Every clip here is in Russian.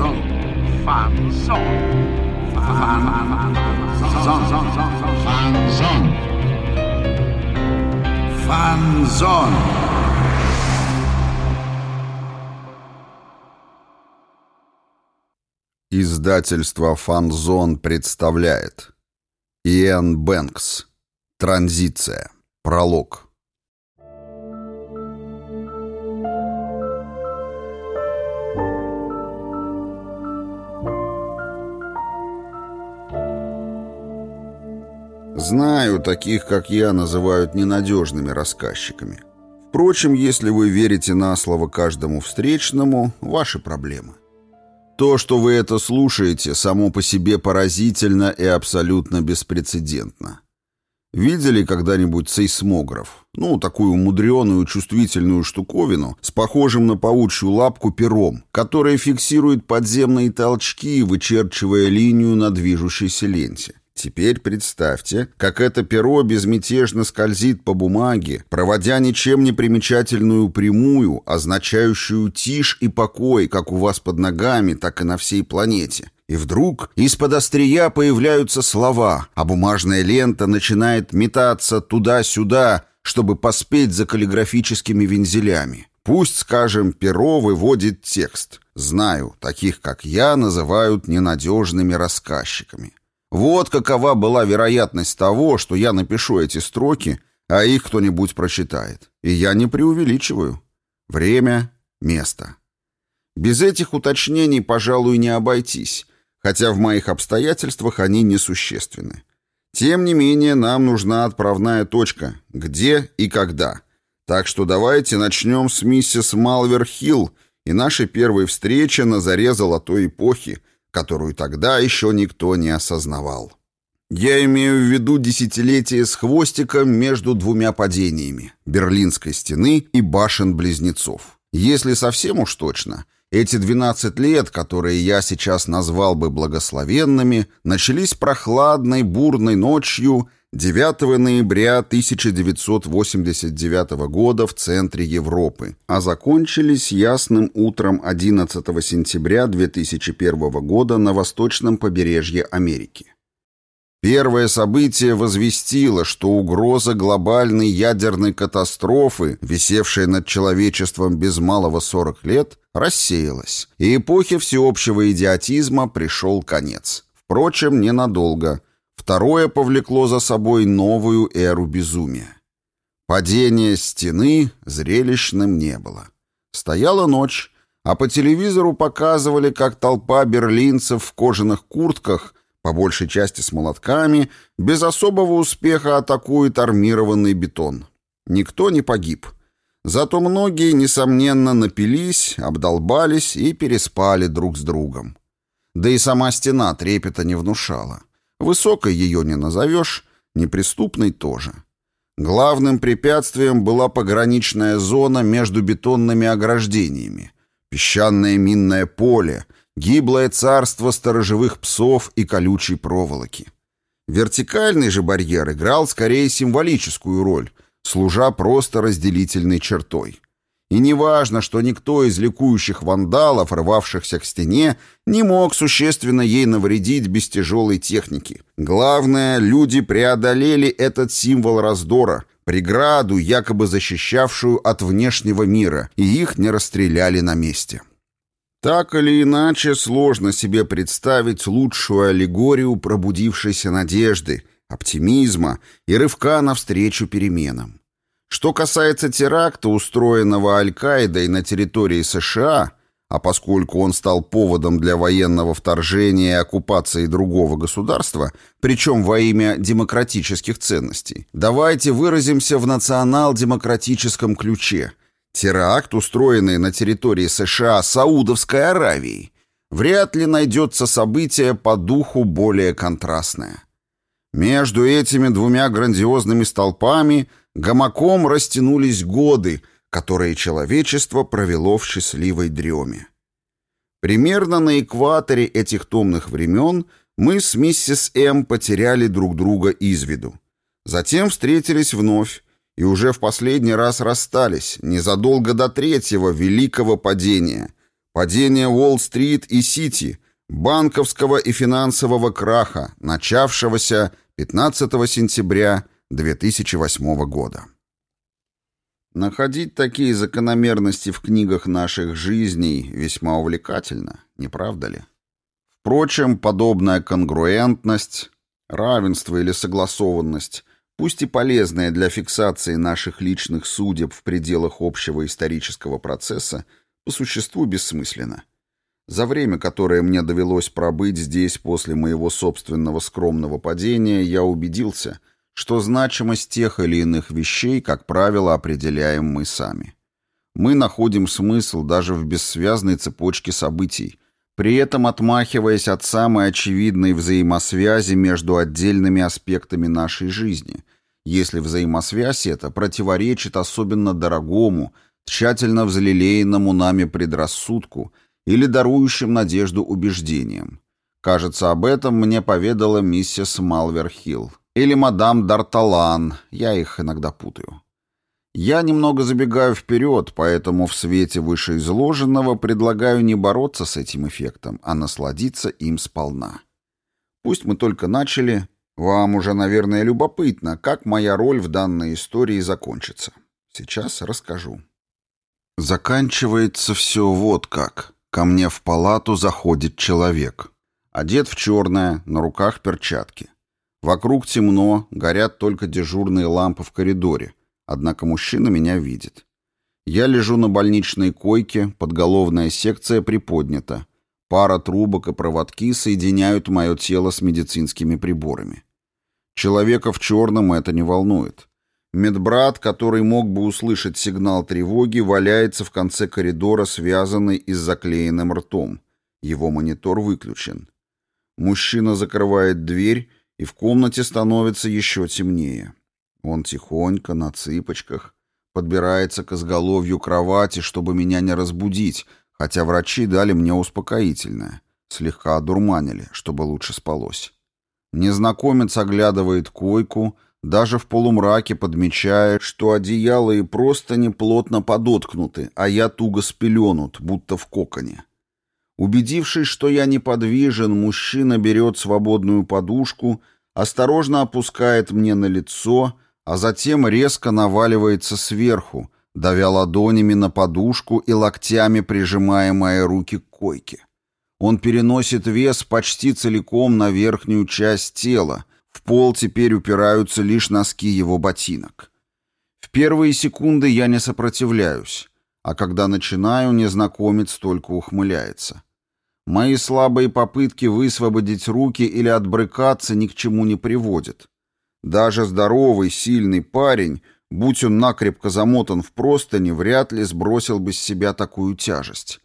Фанзон. Фанзон. Фанзон. Фанзон. Фанзон. Издательство «Фанзон» представляет Иэн Бэнкс Транзиция Пролог Знаю, таких, как я, называют ненадежными рассказчиками. Впрочем, если вы верите на слово каждому встречному, ваши проблемы. То, что вы это слушаете, само по себе поразительно и абсолютно беспрецедентно. Видели когда-нибудь сейсмограф? Ну, такую мудреную чувствительную штуковину с похожим на паучью лапку пером, которая фиксирует подземные толчки, вычерчивая линию на движущейся ленте. Теперь представьте, как это перо безмятежно скользит по бумаге, проводя ничем не примечательную прямую, означающую тишь и покой как у вас под ногами, так и на всей планете. И вдруг из-под острия появляются слова, а бумажная лента начинает метаться туда-сюда, чтобы поспеть за каллиграфическими вензелями. Пусть, скажем, перо выводит текст. Знаю, таких как я называют ненадежными рассказчиками. Вот какова была вероятность того, что я напишу эти строки, а их кто-нибудь прочитает. И я не преувеличиваю. Время, место. Без этих уточнений, пожалуй, не обойтись, хотя в моих обстоятельствах они несущественны. Тем не менее, нам нужна отправная точка, где и когда. Так что давайте начнем с миссис Малвер Хилл и нашей первой встречи на заре золотой эпохи, которую тогда еще никто не осознавал. Я имею в виду десятилетие с хвостиком между двумя падениями – Берлинской стены и башен-близнецов. Если совсем уж точно, эти 12 лет, которые я сейчас назвал бы благословенными, начались прохладной бурной ночью – 9 ноября 1989 года в центре Европы, а закончились ясным утром 11 сентября 2001 года на восточном побережье Америки. Первое событие возвестило, что угроза глобальной ядерной катастрофы, висевшая над человечеством без малого 40 лет, рассеялась, и эпохе всеобщего идиотизма пришел конец. Впрочем, ненадолго – Второе повлекло за собой новую эру безумия. Падение стены зрелищным не было. Стояла ночь, а по телевизору показывали, как толпа берлинцев в кожаных куртках, по большей части с молотками, без особого успеха атакует армированный бетон. Никто не погиб. Зато многие, несомненно, напились, обдолбались и переспали друг с другом. Да и сама стена трепета не внушала. Высокой ее не назовешь, неприступной тоже. Главным препятствием была пограничная зона между бетонными ограждениями, песчаное минное поле, гиблое царство сторожевых псов и колючей проволоки. Вертикальный же барьер играл скорее символическую роль, служа просто разделительной чертой. И неважно, что никто из ликующих вандалов, рвавшихся к стене, не мог существенно ей навредить без тяжелой техники. Главное, люди преодолели этот символ раздора, преграду, якобы защищавшую от внешнего мира, и их не расстреляли на месте. Так или иначе, сложно себе представить лучшую аллегорию пробудившейся надежды, оптимизма и рывка навстречу переменам. Что касается теракта, устроенного Аль-Каидой на территории США, а поскольку он стал поводом для военного вторжения и оккупации другого государства, причем во имя демократических ценностей, давайте выразимся в национал-демократическом ключе. Теракт, устроенный на территории США Саудовской Аравией, вряд ли найдется событие по духу более контрастное. Между этими двумя грандиозными столпами – Гамаком растянулись годы, которые человечество провело в счастливой дреме. Примерно на экваторе этих томных времен мы с миссис М потеряли друг друга из виду. Затем встретились вновь и уже в последний раз расстались, незадолго до третьего великого падения, Падение Уолл-стрит и Сити, банковского и финансового краха, начавшегося 15 сентября 2008 года. Находить такие закономерности в книгах наших жизней весьма увлекательно, не правда ли? Впрочем, подобная конгруентность, равенство или согласованность, пусть и полезная для фиксации наших личных судеб в пределах общего исторического процесса, по существу бессмысленна. За время, которое мне довелось пробыть здесь после моего собственного скромного падения, я убедился – что значимость тех или иных вещей, как правило, определяем мы сами. Мы находим смысл даже в бессвязной цепочке событий, при этом отмахиваясь от самой очевидной взаимосвязи между отдельными аспектами нашей жизни, если взаимосвязь эта противоречит особенно дорогому, тщательно взлелеянному нами предрассудку или дарующим надежду убеждениям. Кажется, об этом мне поведала миссис Малверхилл. Или мадам Д'Арталан, я их иногда путаю. Я немного забегаю вперед, поэтому в свете вышеизложенного предлагаю не бороться с этим эффектом, а насладиться им сполна. Пусть мы только начали, вам уже, наверное, любопытно, как моя роль в данной истории закончится. Сейчас расскажу. Заканчивается все вот как. Ко мне в палату заходит человек. Одет в черное, на руках перчатки. Вокруг темно, горят только дежурные лампы в коридоре, однако мужчина меня видит. Я лежу на больничной койке, подголовная секция приподнята. Пара трубок и проводки соединяют мое тело с медицинскими приборами. Человека в черном это не волнует. Медбрат, который мог бы услышать сигнал тревоги, валяется в конце коридора, связанный и с заклеенным ртом. Его монитор выключен. Мужчина закрывает дверь и в комнате становится еще темнее. Он тихонько, на цыпочках, подбирается к изголовью кровати, чтобы меня не разбудить, хотя врачи дали мне успокоительное, слегка одурманили, чтобы лучше спалось. Незнакомец оглядывает койку, даже в полумраке подмечает, что одеяло и просто не плотно подоткнуты, а я туго спеленут, будто в коконе. Убедившись, что я неподвижен, мужчина берет свободную подушку, осторожно опускает мне на лицо, а затем резко наваливается сверху, давя ладонями на подушку и локтями прижимая мои руки к койке. Он переносит вес почти целиком на верхнюю часть тела, в пол теперь упираются лишь носки его ботинок. В первые секунды я не сопротивляюсь, а когда начинаю, незнакомец только ухмыляется. Мои слабые попытки высвободить руки или отбрыкаться ни к чему не приводят. Даже здоровый, сильный парень, будь он накрепко замотан в простыни, вряд ли сбросил бы с себя такую тяжесть.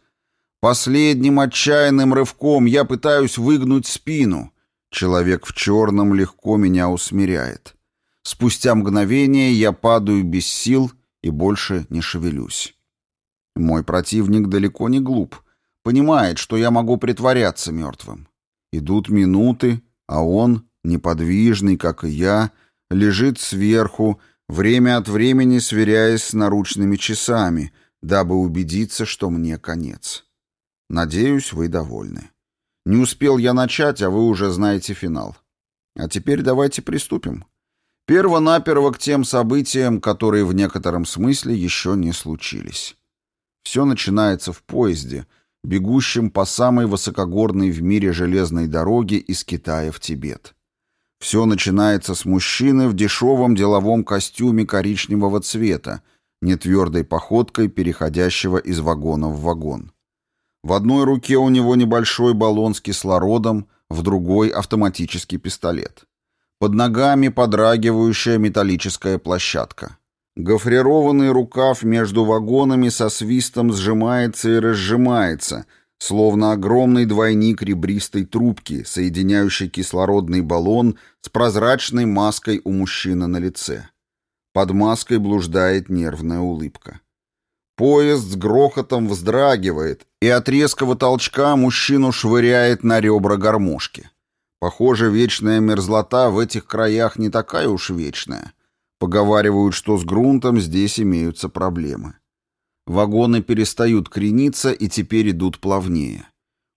Последним отчаянным рывком я пытаюсь выгнуть спину. Человек в черном легко меня усмиряет. Спустя мгновение я падаю без сил и больше не шевелюсь. Мой противник далеко не глуп — Понимает, что я могу притворяться мертвым. Идут минуты, а он, неподвижный, как и я, лежит сверху, время от времени сверяясь с наручными часами, дабы убедиться, что мне конец. Надеюсь, вы довольны. Не успел я начать, а вы уже знаете финал. А теперь давайте приступим. Перво-наперво к тем событиям, которые в некотором смысле еще не случились. Все начинается в поезде, бегущим по самой высокогорной в мире железной дороге из Китая в Тибет. Все начинается с мужчины в дешевом деловом костюме коричневого цвета, нетвердой походкой, переходящего из вагона в вагон. В одной руке у него небольшой баллон с кислородом, в другой — автоматический пистолет. Под ногами подрагивающая металлическая площадка. Гофрированный рукав между вагонами со свистом сжимается и разжимается, словно огромный двойник ребристой трубки, соединяющий кислородный баллон с прозрачной маской у мужчины на лице. Под маской блуждает нервная улыбка. Поезд с грохотом вздрагивает, и от резкого толчка мужчину швыряет на ребра гармошки. Похоже, вечная мерзлота в этих краях не такая уж вечная. Поговаривают, что с грунтом здесь имеются проблемы. Вагоны перестают крениться и теперь идут плавнее.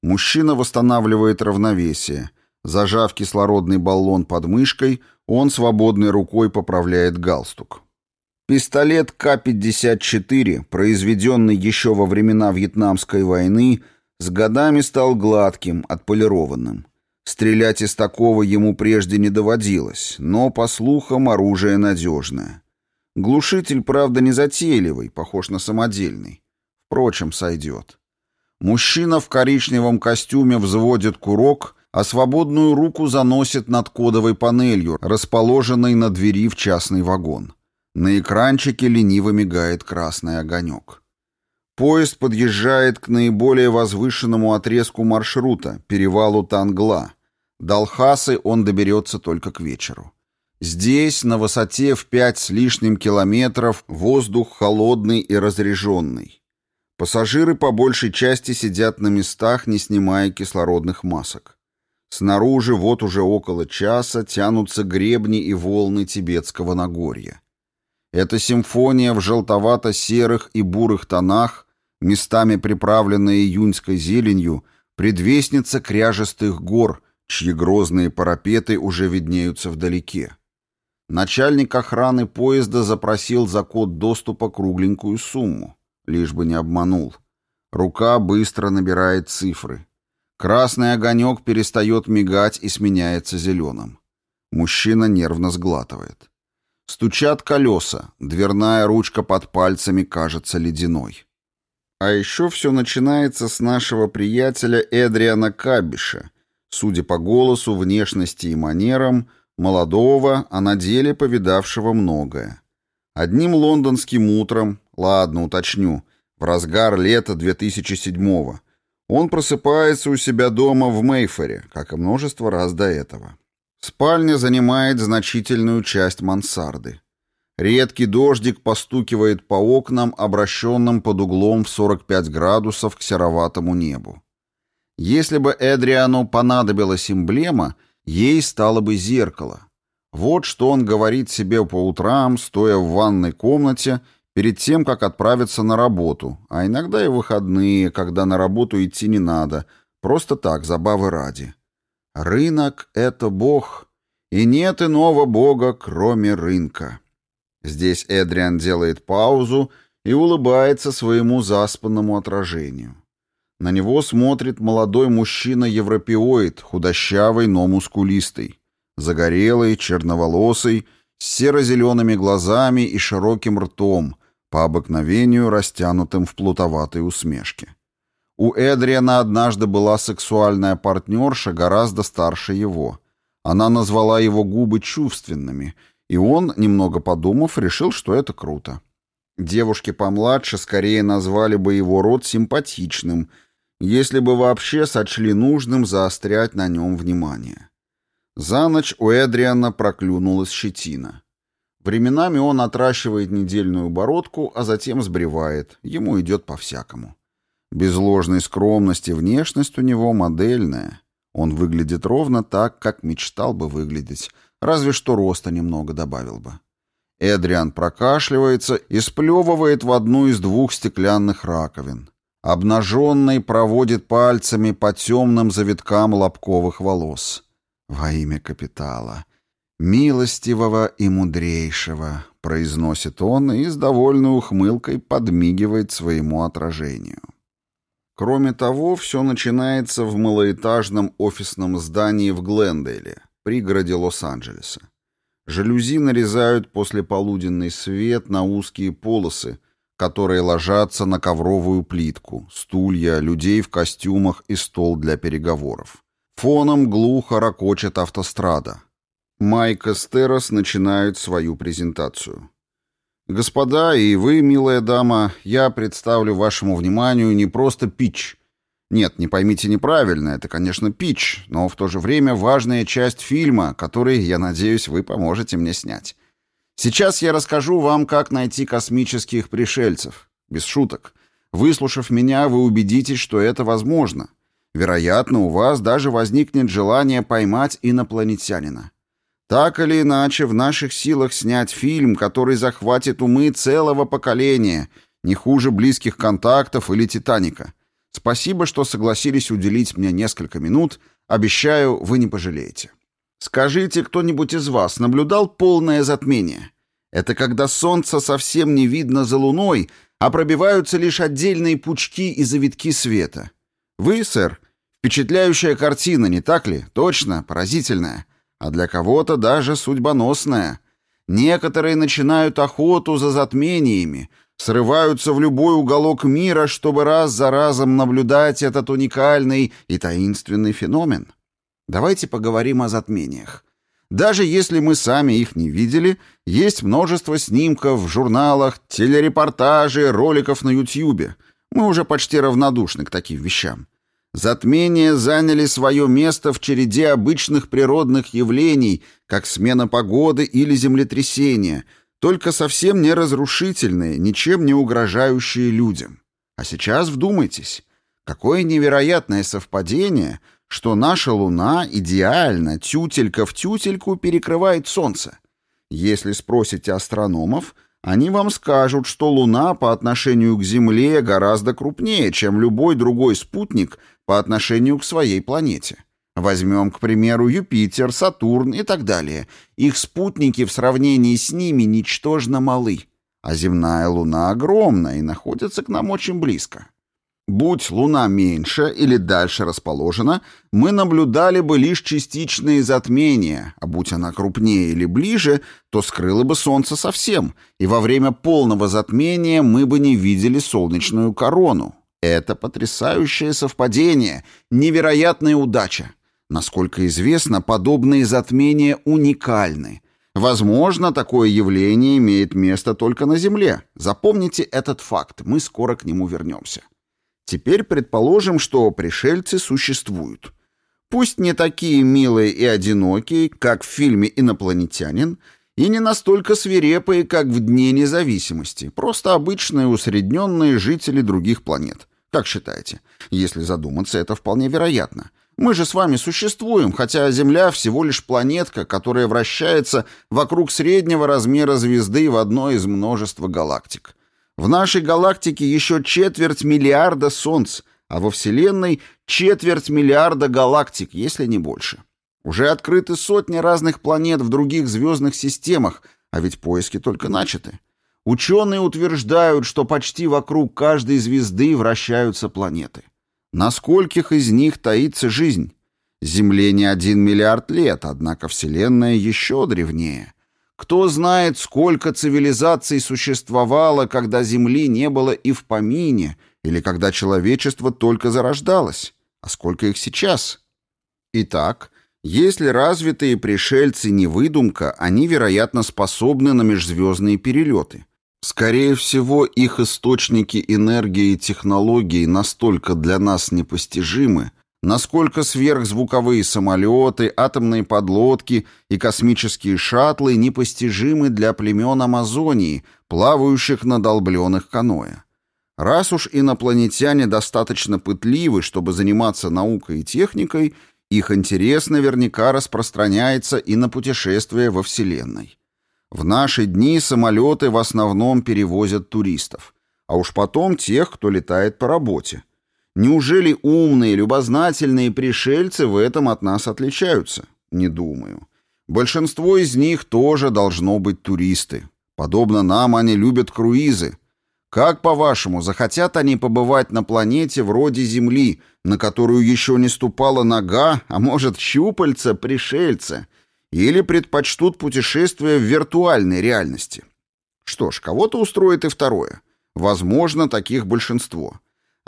Мужчина восстанавливает равновесие. Зажав кислородный баллон под мышкой, он свободной рукой поправляет галстук. Пистолет К-54, произведенный еще во времена Вьетнамской войны, с годами стал гладким, отполированным. Стрелять из такого ему прежде не доводилось, но, по слухам, оружие надежное. Глушитель, правда, не затейливый, похож на самодельный. Впрочем, сойдет. Мужчина в коричневом костюме взводит курок, а свободную руку заносит над кодовой панелью, расположенной на двери в частный вагон. На экранчике лениво мигает красный огонек. Поезд подъезжает к наиболее возвышенному отрезку маршрута, перевалу Тангла, до Алхасы он доберется только к вечеру. Здесь, на высоте в пять с лишним километров, воздух холодный и разреженный. Пассажиры по большей части сидят на местах, не снимая кислородных масок. Снаружи вот уже около часа тянутся гребни и волны Тибетского Нагорья. Эта симфония в желтовато-серых и бурых тонах, местами приправленная июньской зеленью, предвестница кряжестых гор — чьи грозные парапеты уже виднеются вдалеке. Начальник охраны поезда запросил за код доступа кругленькую сумму, лишь бы не обманул. Рука быстро набирает цифры. Красный огонек перестает мигать и сменяется зеленым. Мужчина нервно сглатывает. Стучат колеса, дверная ручка под пальцами кажется ледяной. А еще все начинается с нашего приятеля Эдриана Кабиша, судя по голосу, внешности и манерам, молодого, а на деле повидавшего многое. Одним лондонским утром, ладно, уточню, в разгар лета 2007-го, он просыпается у себя дома в Мейфоре, как и множество раз до этого. Спальня занимает значительную часть мансарды. Редкий дождик постукивает по окнам, обращенным под углом в 45 градусов к сероватому небу. Если бы Эдриану понадобилась эмблема, ей стало бы зеркало. Вот что он говорит себе по утрам, стоя в ванной комнате, перед тем, как отправиться на работу, а иногда и выходные, когда на работу идти не надо, просто так, забавы ради. Рынок — это бог, и нет иного бога, кроме рынка. Здесь Эдриан делает паузу и улыбается своему заспанному отражению. На него смотрит молодой мужчина-европеоид, худощавый, но мускулистый. Загорелый, черноволосый, с серо-зелеными глазами и широким ртом, по обыкновению растянутым в плутоватой усмешке. У Эдриана однажды была сексуальная партнерша гораздо старше его. Она назвала его губы чувственными, и он, немного подумав, решил, что это круто. Девушки помладше скорее назвали бы его рот симпатичным – если бы вообще сочли нужным заострять на нем внимание. За ночь у Эдриана проклюнулась щетина. Временами он отращивает недельную бородку, а затем сбривает. Ему идет по-всякому. Без ложной скромности внешность у него модельная. Он выглядит ровно так, как мечтал бы выглядеть, разве что роста немного добавил бы. Эдриан прокашливается и сплевывает в одну из двух стеклянных раковин. Обнаженный проводит пальцами по темным завиткам лобковых волос. Во имя капитала. «Милостивого и мудрейшего», — произносит он и с довольной ухмылкой подмигивает своему отражению. Кроме того, все начинается в малоэтажном офисном здании в Глендейле, пригороде Лос-Анджелеса. Жалюзи нарезают послеполуденный свет на узкие полосы, которые ложатся на ковровую плитку, стулья, людей в костюмах и стол для переговоров. Фоном глухо ракочет автострада. Майк и Стерос начинают свою презентацию. «Господа и вы, милая дама, я представлю вашему вниманию не просто пич. Нет, не поймите неправильно, это, конечно, пич, но в то же время важная часть фильма, который, я надеюсь, вы поможете мне снять. Сейчас я расскажу вам, как найти космических пришельцев. Без шуток. Выслушав меня, вы убедитесь, что это возможно. Вероятно, у вас даже возникнет желание поймать инопланетянина. Так или иначе, в наших силах снять фильм, который захватит умы целого поколения, Не хуже близких контактов или Титаника. Спасибо, что согласились уделить мне несколько минут. Обещаю, вы не пожалеете. Скажите, кто-нибудь из вас наблюдал полное затмение? Это когда солнце совсем не видно за луной, а пробиваются лишь отдельные пучки и завитки света. Вы, сэр, впечатляющая картина, не так ли? Точно, поразительная. А для кого-то даже судьбоносная. Некоторые начинают охоту за затмениями, срываются в любой уголок мира, чтобы раз за разом наблюдать этот уникальный и таинственный феномен. Давайте поговорим о затмениях. Даже если мы сами их не видели, есть множество снимков в журналах, телерепортажей, роликов на Ютьюбе. Мы уже почти равнодушны к таким вещам. Затмения заняли свое место в череде обычных природных явлений, как смена погоды или землетрясения, только совсем не разрушительные, ничем не угрожающие людям. А сейчас вдумайтесь, какое невероятное совпадение — что наша Луна идеально тютелька в тютельку перекрывает Солнце. Если спросите астрономов, они вам скажут, что Луна по отношению к Земле гораздо крупнее, чем любой другой спутник по отношению к своей планете. Возьмем, к примеру, Юпитер, Сатурн и так далее. Их спутники в сравнении с ними ничтожно малы. А земная Луна огромна и находится к нам очень близко. Будь Луна меньше или дальше расположена, мы наблюдали бы лишь частичные затмения, а будь она крупнее или ближе, то скрыло бы Солнце совсем, и во время полного затмения мы бы не видели солнечную корону. Это потрясающее совпадение, невероятная удача. Насколько известно, подобные затмения уникальны. Возможно, такое явление имеет место только на Земле. Запомните этот факт, мы скоро к нему вернемся. Теперь предположим, что пришельцы существуют. Пусть не такие милые и одинокие, как в фильме «Инопланетянин», и не настолько свирепые, как в Дне независимости, просто обычные усредненные жители других планет. Как считаете? Если задуматься, это вполне вероятно. Мы же с вами существуем, хотя Земля всего лишь планетка, которая вращается вокруг среднего размера звезды в одной из множества галактик. В нашей галактике еще четверть миллиарда солнц, а во Вселенной четверть миллиарда галактик, если не больше. Уже открыты сотни разных планет в других звездных системах, а ведь поиски только начаты. Ученые утверждают, что почти вокруг каждой звезды вращаются планеты. На скольких из них таится жизнь? Земле не один миллиард лет, однако Вселенная еще древнее. Кто знает, сколько цивилизаций существовало, когда Земли не было и в помине, или когда человечество только зарождалось, а сколько их сейчас? Итак, если развитые пришельцы не выдумка, они, вероятно, способны на межзвездные перелеты. Скорее всего, их источники энергии и технологий настолько для нас непостижимы, насколько сверхзвуковые самолеты, атомные подлодки и космические шаттлы непостижимы для племен Амазонии, плавающих на долбленных каноэ. Раз уж инопланетяне достаточно пытливы, чтобы заниматься наукой и техникой, их интерес наверняка распространяется и на путешествия во Вселенной. В наши дни самолеты в основном перевозят туристов, а уж потом тех, кто летает по работе. Неужели умные, любознательные пришельцы в этом от нас отличаются? Не думаю. Большинство из них тоже должно быть туристы. Подобно нам, они любят круизы. Как, по-вашему, захотят они побывать на планете вроде Земли, на которую еще не ступала нога, а может, щупальца пришельца, или предпочтут путешествие в виртуальной реальности? Что ж, кого-то устроит и второе. Возможно, таких большинство.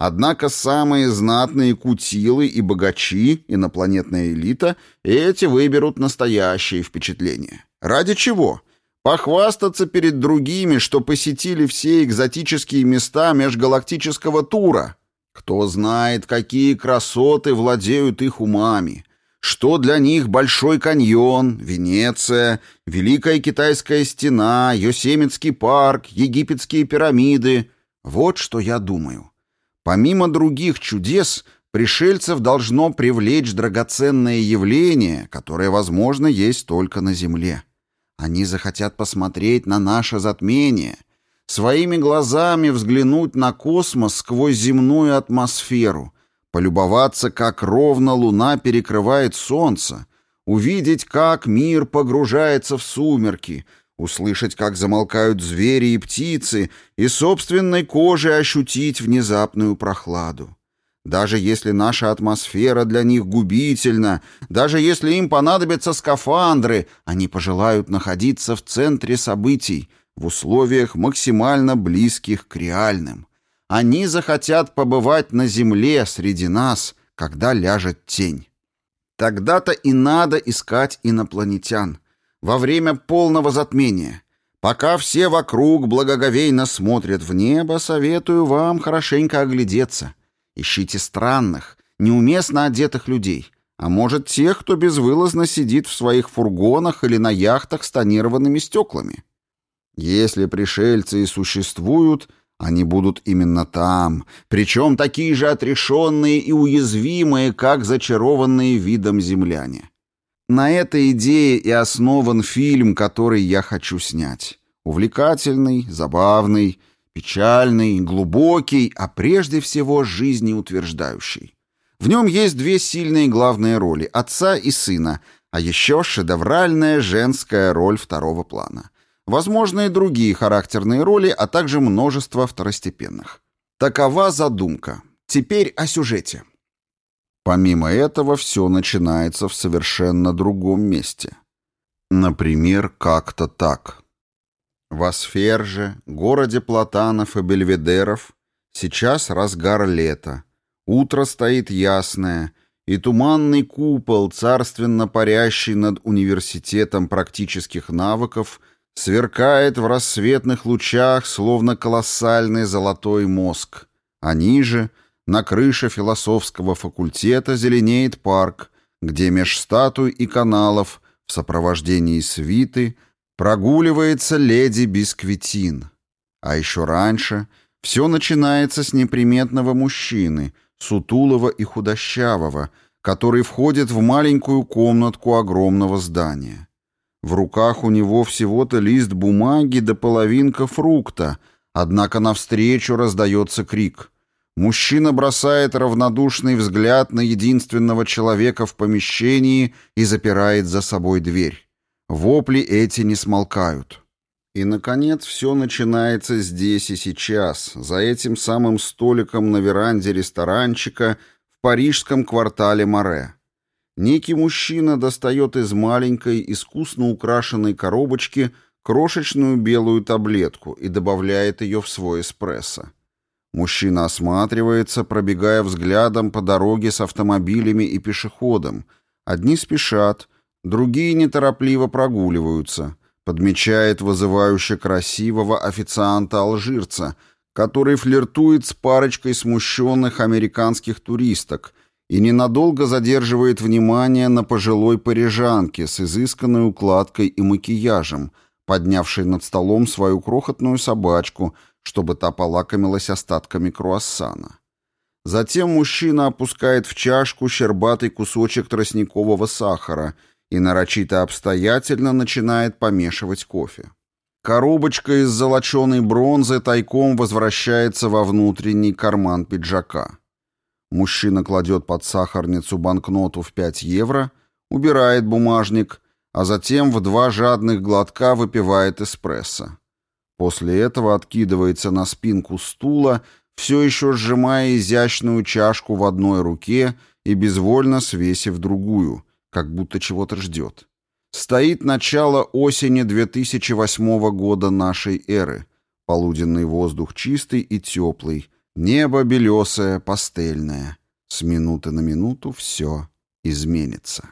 Однако самые знатные кутилы и богачи, инопланетная элита, эти выберут настоящие впечатления. Ради чего? Похвастаться перед другими, что посетили все экзотические места межгалактического тура. Кто знает, какие красоты владеют их умами. Что для них Большой каньон, Венеция, Великая Китайская стена, Йосемитский парк, египетские пирамиды. Вот что я думаю. Помимо других чудес, пришельцев должно привлечь драгоценное явление, которое, возможно, есть только на Земле. Они захотят посмотреть на наше затмение. своими глазами взглянуть на космос сквозь земную атмосферу, полюбоваться, как ровно луна перекрывает солнце, увидеть, как мир погружается в сумерки, услышать, как замолкают звери и птицы, и собственной кожей ощутить внезапную прохладу. Даже если наша атмосфера для них губительна, даже если им понадобятся скафандры, они пожелают находиться в центре событий, в условиях максимально близких к реальным. Они захотят побывать на Земле среди нас, когда ляжет тень. Тогда-то и надо искать инопланетян. Во время полного затмения. Пока все вокруг благоговейно смотрят в небо, советую вам хорошенько оглядеться. Ищите странных, неуместно одетых людей, а может тех, кто безвылазно сидит в своих фургонах или на яхтах с тонированными стеклами. Если пришельцы и существуют, они будут именно там, причем такие же отрешенные и уязвимые, как зачарованные видом земляне. На этой идее и основан фильм, который я хочу снять. Увлекательный, забавный, печальный, глубокий, а прежде всего жизнеутверждающий. В нем есть две сильные главные роли – отца и сына, а еще шедевральная женская роль второго плана – Возможны и другие характерные роли, а также множество второстепенных. Такова задумка. Теперь о сюжете. Помимо этого, все начинается в совершенно другом месте. Например, как-то так. В Асферже, городе Платанов и Бельведеров, сейчас разгар лета. Утро стоит ясное, и туманный купол, царственно парящий над университетом практических навыков – сверкает в рассветных лучах, словно колоссальный золотой мозг. А ниже, на крыше философского факультета, зеленеет парк, где меж статуй и каналов в сопровождении свиты прогуливается леди Бисквитин. А еще раньше все начинается с неприметного мужчины, сутулого и худощавого, который входит в маленькую комнатку огромного здания. В руках у него всего-то лист бумаги до да половинка фрукта, однако навстречу раздается крик. Мужчина бросает равнодушный взгляд на единственного человека в помещении и запирает за собой дверь. Вопли эти не смолкают. И, наконец, все начинается здесь и сейчас, за этим самым столиком на веранде ресторанчика в парижском квартале Море. Некий мужчина достает из маленькой, искусно украшенной коробочки крошечную белую таблетку и добавляет ее в свой эспрессо. Мужчина осматривается, пробегая взглядом по дороге с автомобилями и пешеходом. Одни спешат, другие неторопливо прогуливаются. Подмечает вызывающе красивого официанта-алжирца, который флиртует с парочкой смущенных американских туристок – и ненадолго задерживает внимание на пожилой парижанке с изысканной укладкой и макияжем, поднявшей над столом свою крохотную собачку, чтобы та полакомилась остатками круассана. Затем мужчина опускает в чашку щербатый кусочек тростникового сахара и нарочито обстоятельно начинает помешивать кофе. Коробочка из золоченой бронзы тайком возвращается во внутренний карман пиджака. Мужчина кладет под сахарницу банкноту в 5 евро, убирает бумажник, а затем в два жадных глотка выпивает эспрессо. После этого откидывается на спинку стула, все еще сжимая изящную чашку в одной руке и безвольно свесив другую, как будто чего-то ждет. Стоит начало осени 2008 года нашей эры. Полуденный воздух чистый и теплый, Небо белесое, пастельное. С минуты на минуту все изменится.